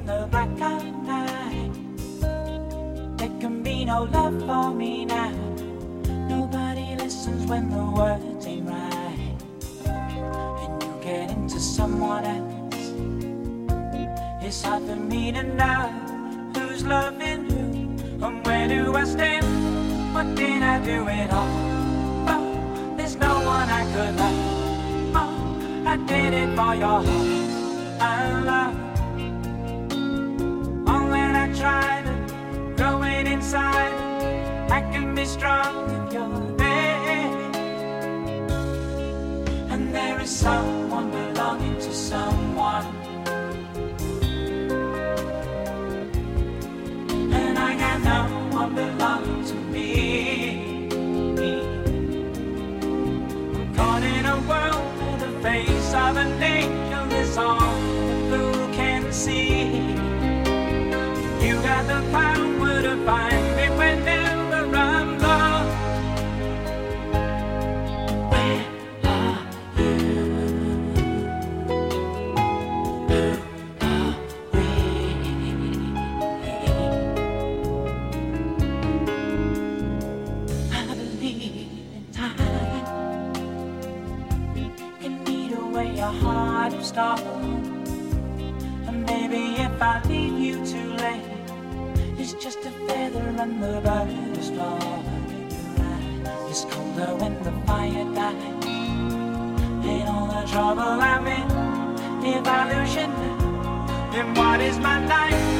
in the black of night. There can be no love for me now. Nobody listens when the words ain't right. And you get into someone else. It's hard for me to know who's loving who and where do I stand. What did I do at all? Oh, there's no one I could love. Oh, I did it for your heart. I love. I can be strong if you're there. And there is someone belonging to someone. And I got no one belonging to me. I'm caught in a world where the face of an angel is all who can see. You got the power to find stone. And maybe if I leave you too late, it's just a feather on the bird's floor. It's colder when the fire dies. And all the trouble I'm in, if I lose you then what is my life